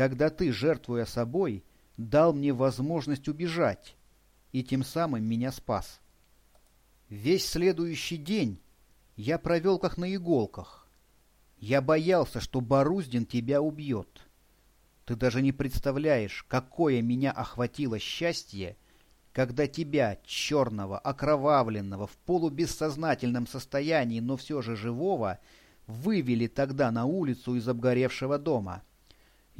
когда ты, жертвуя собой, дал мне возможность убежать и тем самым меня спас. Весь следующий день я провел как на иголках. Я боялся, что Боруздин тебя убьет. Ты даже не представляешь, какое меня охватило счастье, когда тебя, черного, окровавленного, в полубессознательном состоянии, но все же живого, вывели тогда на улицу из обгоревшего дома.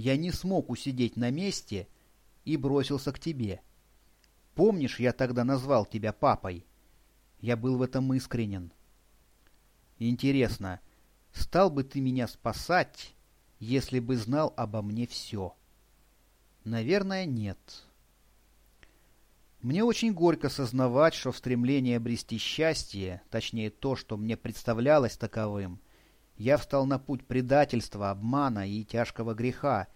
Я не смог усидеть на месте и бросился к тебе. Помнишь, я тогда назвал тебя папой? Я был в этом искренен. Интересно, стал бы ты меня спасать, если бы знал обо мне все? Наверное, нет. Мне очень горько сознавать, что в стремлении обрести счастье, точнее то, что мне представлялось таковым, я встал на путь предательства, обмана и тяжкого греха.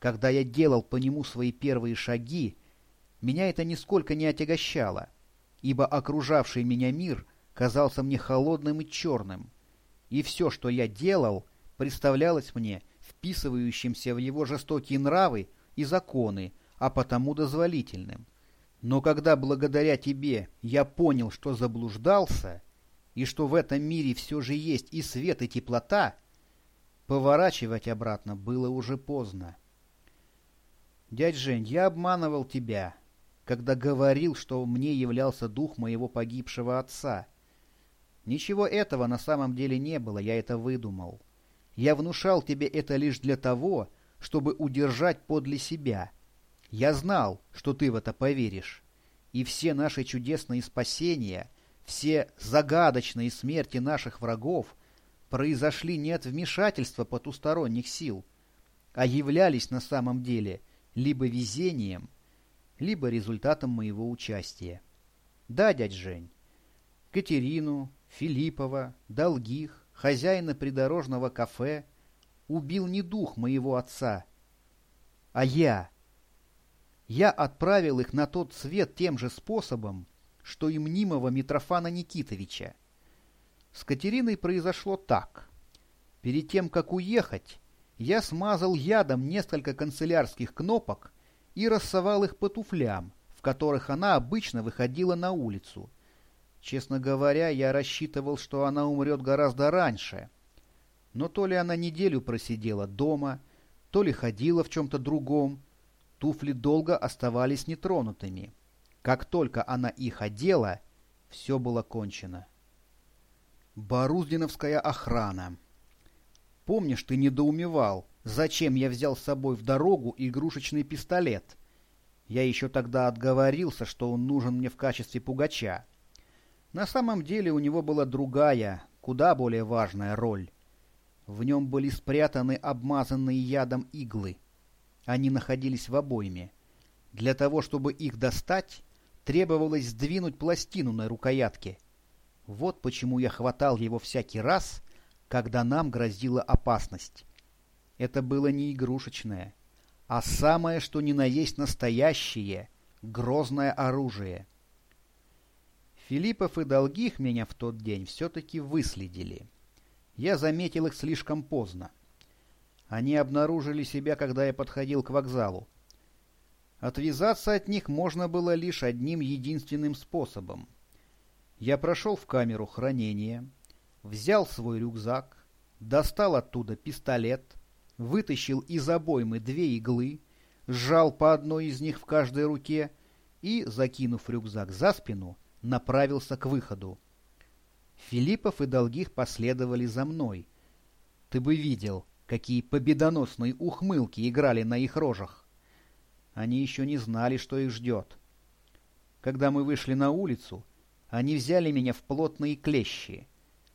Когда я делал по нему свои первые шаги, меня это нисколько не отягощало, ибо окружавший меня мир казался мне холодным и черным, и все, что я делал, представлялось мне вписывающимся в его жестокие нравы и законы, а потому дозволительным. Но когда благодаря тебе я понял, что заблуждался, и что в этом мире все же есть и свет, и теплота, поворачивать обратно было уже поздно. Дядь Жень, я обманывал тебя, когда говорил, что мне являлся дух моего погибшего отца. Ничего этого на самом деле не было, я это выдумал. Я внушал тебе это лишь для того, чтобы удержать подле себя — я знал, что ты в это поверишь, и все наши чудесные спасения, все загадочные смерти наших врагов произошли не от вмешательства потусторонних сил, а являлись на самом деле либо везением, либо результатом моего участия. Да, дядь Жень, Катерину, Филиппова, Долгих, хозяина придорожного кафе убил не дух моего отца, а я — я отправил их на тот свет тем же способом, что и мнимого Митрофана Никитовича. С Катериной произошло так. Перед тем, как уехать, я смазал ядом несколько канцелярских кнопок и рассовал их по туфлям, в которых она обычно выходила на улицу. Честно говоря, я рассчитывал, что она умрет гораздо раньше. Но то ли она неделю просидела дома, то ли ходила в чем-то другом, Туфли долго оставались нетронутыми. Как только она их одела, все было кончено. Боруздиновская охрана. Помнишь, ты недоумевал, зачем я взял с собой в дорогу игрушечный пистолет? Я еще тогда отговорился, что он нужен мне в качестве пугача. На самом деле у него была другая, куда более важная роль. В нем были спрятаны обмазанные ядом иглы — они находились в обойме. Для того, чтобы их достать, требовалось сдвинуть пластину на рукоятке. Вот почему я хватал его всякий раз, когда нам грозила опасность. Это было не игрушечное, а самое, что ни на есть настоящее, грозное оружие. Филиппов и Долгих меня в тот день все-таки выследили. Я заметил их слишком поздно. Они обнаружили себя, когда я подходил к вокзалу. Отвязаться от них можно было лишь одним единственным способом. Я прошел в камеру хранения, взял свой рюкзак, достал оттуда пистолет, вытащил из обоймы две иглы, сжал по одной из них в каждой руке и, закинув рюкзак за спину, направился к выходу. Филиппов и Долгих последовали за мной. Ты бы видел, Какие победоносные ухмылки играли на их рожах! Они еще не знали, что их ждет. Когда мы вышли на улицу, они взяли меня в плотные клещи.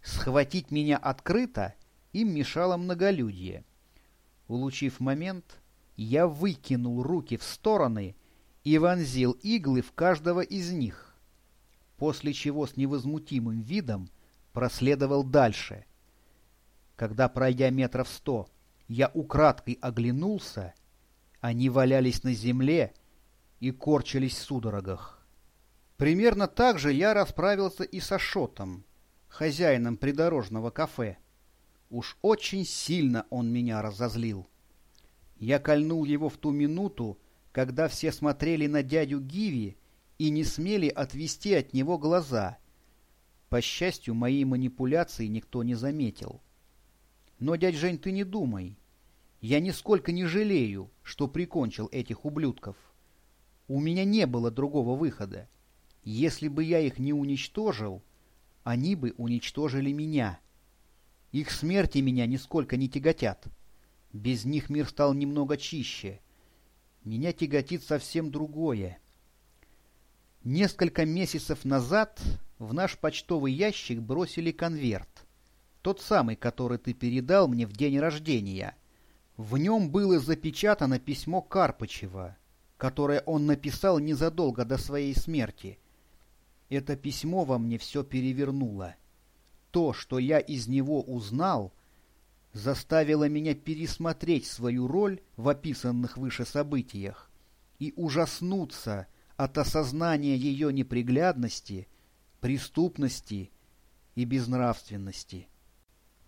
Схватить меня открыто им мешало многолюдье. Улучив момент, я выкинул руки в стороны и вонзил иглы в каждого из них, после чего с невозмутимым видом проследовал дальше — когда, пройдя метров сто, я украдкой оглянулся, они валялись на земле и корчились в судорогах. Примерно так же я расправился и со Шотом, хозяином придорожного кафе. Уж очень сильно он меня разозлил. Я кольнул его в ту минуту, когда все смотрели на дядю Гиви и не смели отвести от него глаза. По счастью, моей манипуляции никто не заметил. Но, дядь Жень, ты не думай. Я нисколько не жалею, что прикончил этих ублюдков. У меня не было другого выхода. Если бы я их не уничтожил, они бы уничтожили меня. Их смерти меня нисколько не тяготят. Без них мир стал немного чище. Меня тяготит совсем другое. Несколько месяцев назад в наш почтовый ящик бросили конверт. Тот самый, который ты передал мне в день рождения. В нем было запечатано письмо Карпычева, которое он написал незадолго до своей смерти. Это письмо во мне все перевернуло. То, что я из него узнал, заставило меня пересмотреть свою роль в описанных выше событиях и ужаснуться, от осознания ее неприглядности, преступности и безнравственности.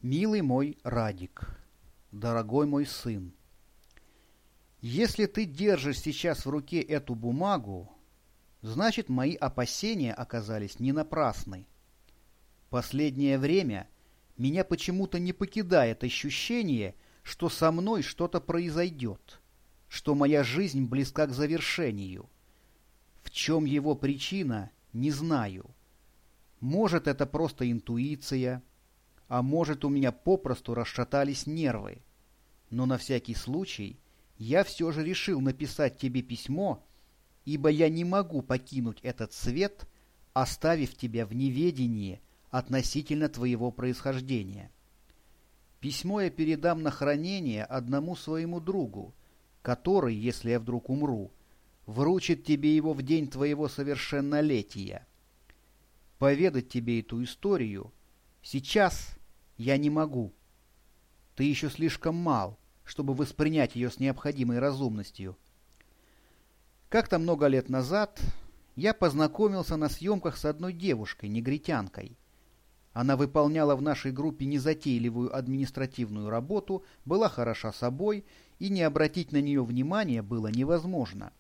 Милый мой Радик, дорогой мой сын, если ты держишь сейчас в руке эту бумагу, значит, мои опасения оказались не напрасны. Последнее время меня почему-то не покидает ощущение, что со мной что-то произойдет, что моя жизнь близка к завершению — в чем его причина, не знаю. Может, это просто интуиция, а может, у меня попросту расшатались нервы. Но на всякий случай я все же решил написать тебе письмо, ибо я не могу покинуть этот свет, оставив тебя в неведении относительно твоего происхождения. Письмо я передам на хранение одному своему другу, который, если я вдруг умру, вручит тебе его в день твоего совершеннолетия. Поведать тебе эту историю сейчас я не могу. Ты еще слишком мал, чтобы воспринять ее с необходимой разумностью. Как-то много лет назад я познакомился на съемках с одной девушкой, негритянкой. Она выполняла в нашей группе незатейливую административную работу, была хороша собой, и не обратить на нее внимания было невозможно.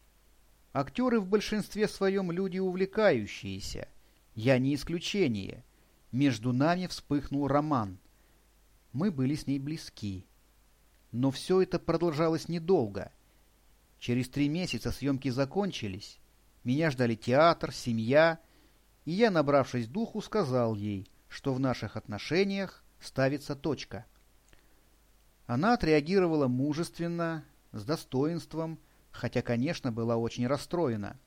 Актеры в большинстве своем люди увлекающиеся. Я не исключение. Между нами вспыхнул роман. Мы были с ней близки. Но все это продолжалось недолго. Через три месяца съемки закончились. Меня ждали театр, семья, и я, набравшись духу, сказал ей, что в наших отношениях ставится точка. Она отреагировала мужественно, с достоинством, хотя, конечно, была очень расстроена.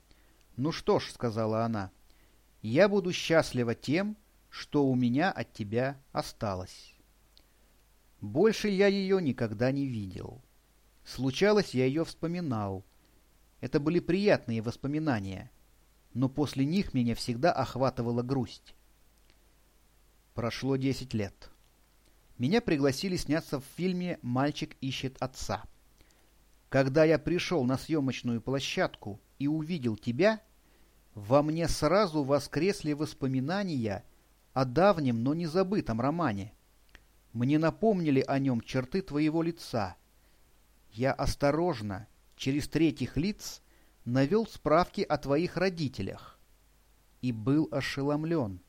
«Ну что ж», — сказала она, — «я буду счастлива тем, что у меня от тебя осталось». Больше я ее никогда не видел. Случалось, я ее вспоминал. Это были приятные воспоминания, но после них меня всегда охватывала грусть. Прошло десять лет. Меня пригласили сняться в фильме «Мальчик ищет отца». Когда я пришел на съемочную площадку и увидел тебя, во мне сразу воскресли воспоминания о давнем, но не забытом романе. Мне напомнили о нем черты твоего лица. Я осторожно, через третьих лиц, навел справки о твоих родителях и был ошеломлен.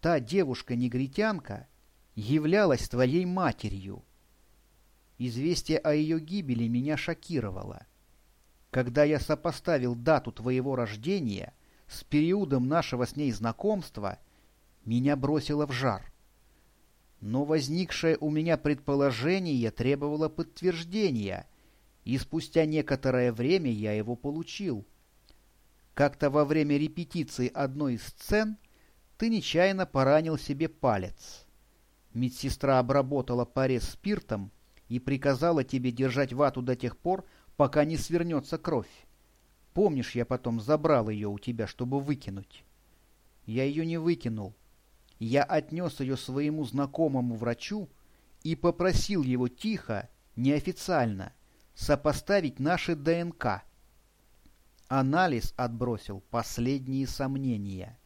Та девушка-негритянка являлась твоей матерью. Известие о ее гибели меня шокировало. Когда я сопоставил дату твоего рождения с периодом нашего с ней знакомства, меня бросило в жар. Но возникшее у меня предположение требовало подтверждения, и спустя некоторое время я его получил. Как-то во время репетиции одной из сцен ты нечаянно поранил себе палец. Медсестра обработала порез спиртом, и приказала тебе держать вату до тех пор, пока не свернется кровь. Помнишь, я потом забрал ее у тебя, чтобы выкинуть? Я ее не выкинул. Я отнес ее своему знакомому врачу и попросил его тихо, неофициально, сопоставить наши ДНК. Анализ отбросил последние сомнения.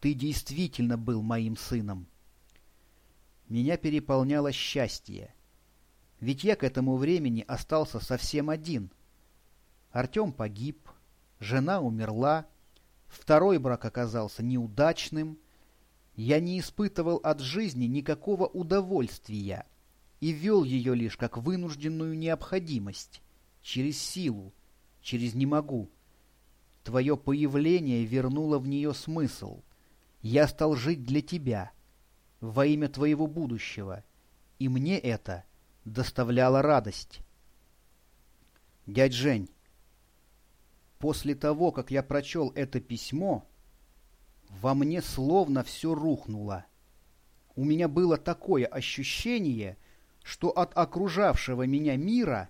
Ты действительно был моим сыном. Меня переполняло счастье. Ведь я к этому времени остался совсем один. Артем погиб, жена умерла, второй брак оказался неудачным. Я не испытывал от жизни никакого удовольствия и вел ее лишь как вынужденную необходимость, через силу, через «не могу». Твое появление вернуло в нее смысл. Я стал жить для тебя, во имя твоего будущего, и мне это доставляло радость. Дядь Жень, после того, как я прочел это письмо, во мне словно все рухнуло. У меня было такое ощущение, что от окружавшего меня мира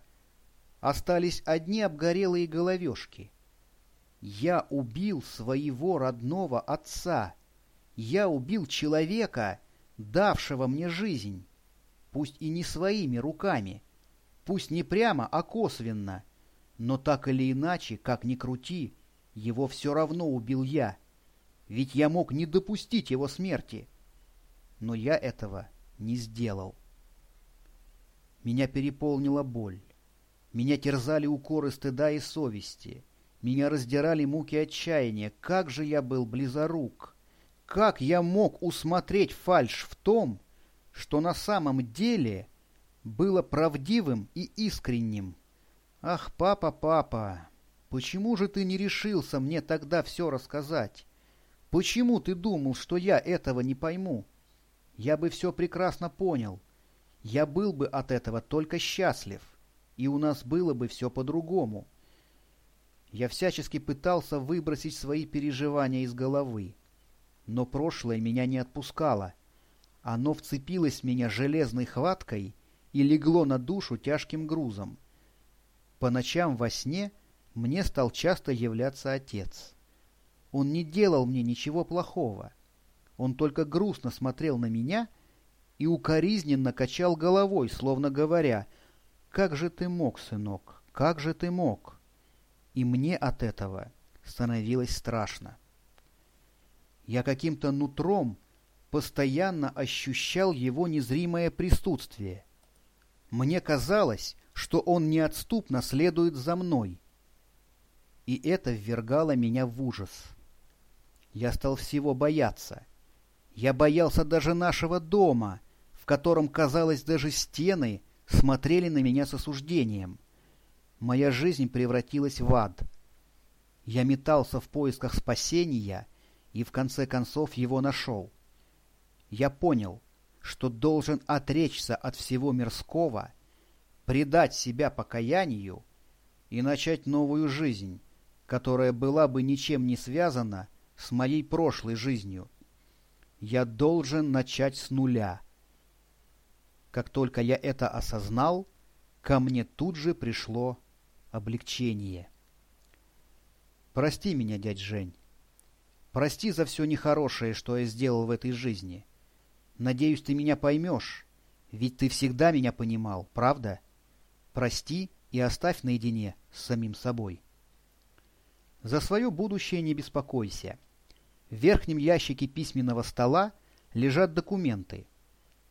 остались одни обгорелые головешки. Я убил своего родного отца. Я убил человека, давшего мне жизнь. Пусть и не своими руками, пусть не прямо, а косвенно. Но так или иначе, как ни крути, его все равно убил я. Ведь я мог не допустить его смерти. Но я этого не сделал. Меня переполнила боль. Меня терзали укоры стыда и совести. Меня раздирали муки отчаяния. Как же я был близорук! Как я мог усмотреть фальшь в том, что на самом деле было правдивым и искренним? Ах, папа, папа, почему же ты не решился мне тогда все рассказать? Почему ты думал, что я этого не пойму? Я бы все прекрасно понял. Я был бы от этого только счастлив, и у нас было бы все по-другому. Я всячески пытался выбросить свои переживания из головы. Но прошлое меня не отпускало. Оно вцепилось в меня железной хваткой и легло на душу тяжким грузом. По ночам во сне мне стал часто являться отец. Он не делал мне ничего плохого. Он только грустно смотрел на меня и укоризненно качал головой, словно говоря, «Как же ты мог, сынок, как же ты мог?» и мне от этого становилось страшно. Я каким-то нутром постоянно ощущал его незримое присутствие. Мне казалось, что он неотступно следует за мной. И это ввергало меня в ужас. Я стал всего бояться. Я боялся даже нашего дома, в котором, казалось, даже стены смотрели на меня с осуждением моя жизнь превратилась в ад. Я метался в поисках спасения и в конце концов его нашел. Я понял, что должен отречься от всего мирского, предать себя покаянию и начать новую жизнь, которая была бы ничем не связана с моей прошлой жизнью. Я должен начать с нуля. Как только я это осознал, ко мне тут же пришло облегчение. Прости меня, дядь Жень. Прости за все нехорошее, что я сделал в этой жизни. Надеюсь, ты меня поймешь, ведь ты всегда меня понимал, правда? Прости и оставь наедине с самим собой. За свое будущее не беспокойся. В верхнем ящике письменного стола лежат документы.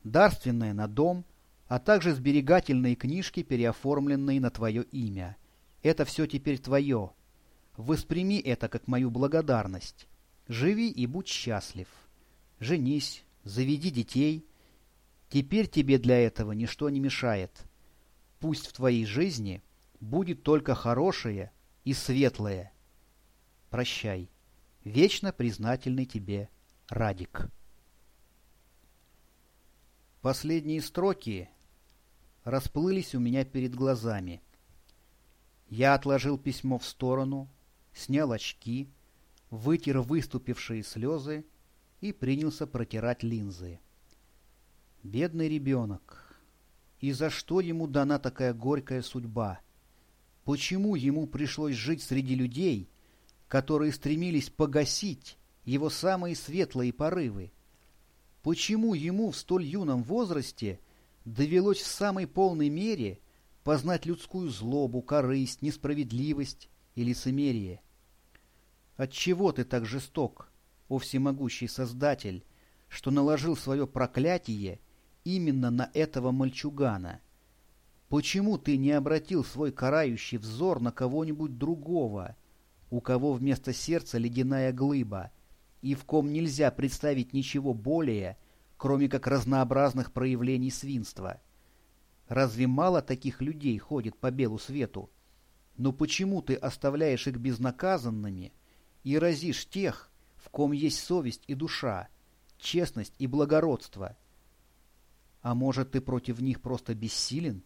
Дарственное на дом, а также сберегательные книжки, переоформленные на твое имя. Это все теперь твое. Восприми это как мою благодарность. Живи и будь счастлив. Женись, заведи детей. Теперь тебе для этого ничто не мешает. Пусть в твоей жизни будет только хорошее и светлое. Прощай. Вечно признательный тебе Радик. Последние строки расплылись у меня перед глазами. Я отложил письмо в сторону, снял очки, вытер выступившие слезы и принялся протирать линзы. Бедный ребенок. И за что ему дана такая горькая судьба? Почему ему пришлось жить среди людей, которые стремились погасить его самые светлые порывы? Почему ему в столь юном возрасте довелось в самой полной мере познать людскую злобу, корысть, несправедливость и лицемерие. Отчего ты так жесток, о всемогущий Создатель, что наложил свое проклятие именно на этого мальчугана? Почему ты не обратил свой карающий взор на кого-нибудь другого, у кого вместо сердца ледяная глыба, и в ком нельзя представить ничего более, кроме как разнообразных проявлений свинства? Разве мало таких людей ходит по белу свету? Но почему ты оставляешь их безнаказанными и разишь тех, в ком есть совесть и душа, честность и благородство? А может, ты против них просто бессилен?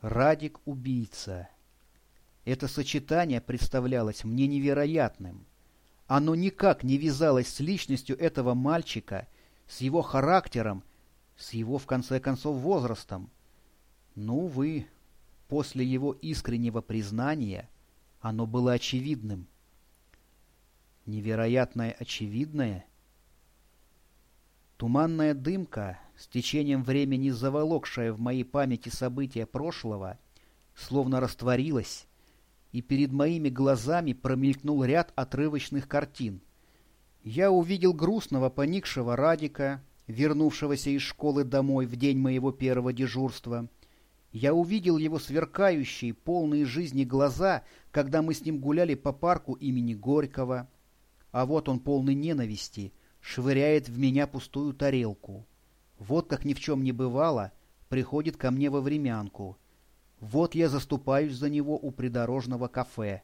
Радик — убийца. Это сочетание представлялось мне невероятным. Оно никак не вязалось с личностью этого мальчика, с его характером, с его, в конце концов, возрастом. Ну, вы, после его искреннего признания, оно было очевидным. Невероятное очевидное? Туманная дымка, с течением времени заволокшая в моей памяти события прошлого, словно растворилась, и перед моими глазами промелькнул ряд отрывочных картин. Я увидел грустного, поникшего Радика, вернувшегося из школы домой в день моего первого дежурства. Я увидел его сверкающие, полные жизни глаза, когда мы с ним гуляли по парку имени Горького. А вот он полный ненависти, швыряет в меня пустую тарелку. Вот как ни в чем не бывало, приходит ко мне во времянку. Вот я заступаюсь за него у придорожного кафе.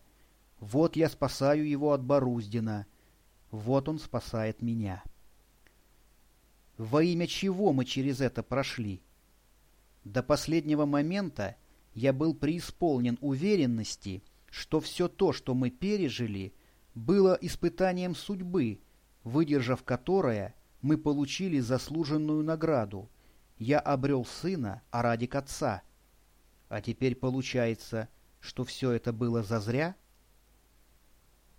Вот я спасаю его от Боруздина. Вот он спасает меня. Во имя чего мы через это прошли? До последнего момента я был преисполнен уверенности, что все то, что мы пережили, было испытанием судьбы, выдержав которое мы получили заслуженную награду. Я обрел сына, а Радик отца. А теперь получается, что все это было зазря?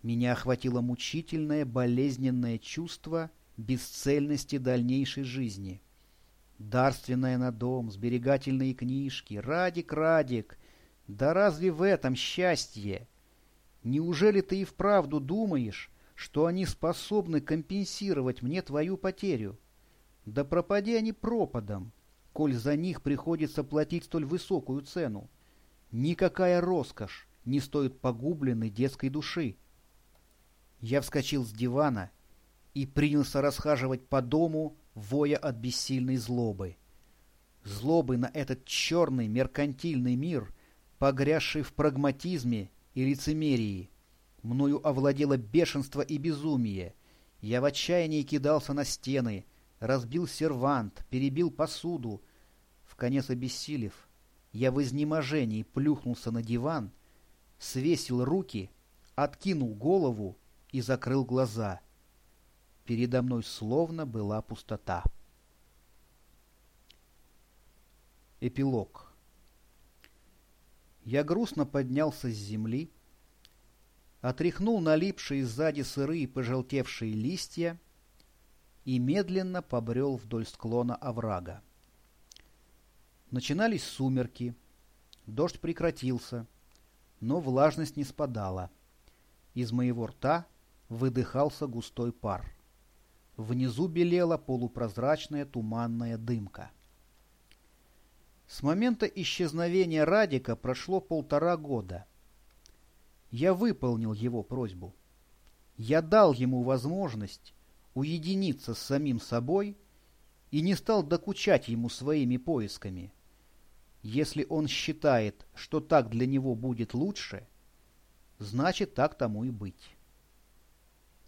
Меня охватило мучительное, болезненное чувство бесцельности дальнейшей жизни. Дарственная на дом, сберегательные книжки, Радик, Радик, да разве в этом счастье? Неужели ты и вправду думаешь, что они способны компенсировать мне твою потерю. Да пропади они пропадом, коль за них приходится платить столь высокую цену. Никакая роскошь не стоит погубленной детской души. Я вскочил с дивана и принялся расхаживать по дому, воя от бессильной злобы. Злобы на этот черный меркантильный мир, погрязший в прагматизме и лицемерии. Мною овладело бешенство и безумие. Я в отчаянии кидался на стены, разбил сервант, перебил посуду. В конец обессилев, я в изнеможении плюхнулся на диван, свесил руки, откинул голову и закрыл глаза. Передо мной словно была пустота. Эпилог Я грустно поднялся с земли, отряхнул налипшие сзади сырые пожелтевшие листья и медленно побрел вдоль склона оврага. Начинались сумерки, дождь прекратился, но влажность не спадала. Из моего рта выдыхался густой пар. Внизу белела полупрозрачная туманная дымка. С момента исчезновения Радика прошло полтора года — я выполнил его просьбу. Я дал ему возможность уединиться с самим собой и не стал докучать ему своими поисками. Если он считает, что так для него будет лучше, значит, так тому и быть.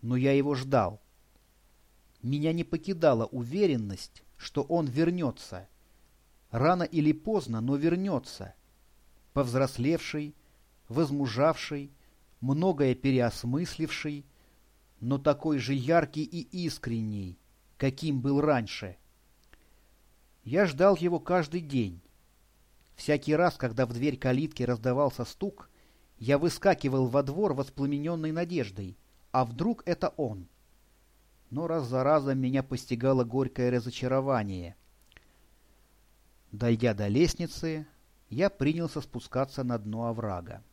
Но я его ждал. Меня не покидала уверенность, что он вернется. Рано или поздно, но вернется. Повзрослевший, возмужавший, многое переосмысливший, но такой же яркий и искренний, каким был раньше. Я ждал его каждый день. Всякий раз, когда в дверь калитки раздавался стук, я выскакивал во двор воспламененной надеждой, а вдруг это он? Но раз за разом меня постигало горькое разочарование. Дойдя до лестницы, я принялся спускаться на дно оврага.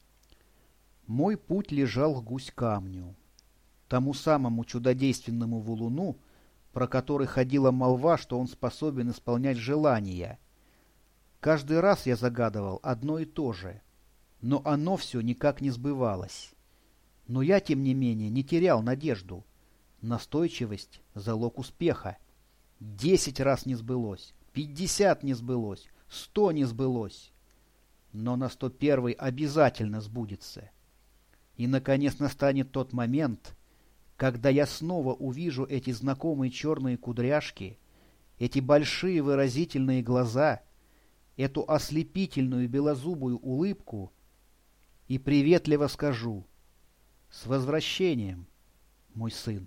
Мой путь лежал к гусь-камню, тому самому чудодейственному валуну, про который ходила молва, что он способен исполнять желания. Каждый раз я загадывал одно и то же, но оно все никак не сбывалось. Но я, тем не менее, не терял надежду. Настойчивость — залог успеха. Десять раз не сбылось, пятьдесят не сбылось, сто не сбылось. Но на сто первый обязательно сбудется. И, наконец, настанет тот момент, когда я снова увижу эти знакомые черные кудряшки, эти большие выразительные глаза — эту ослепительную белозубую улыбку и приветливо скажу «С возвращением, мой сын!»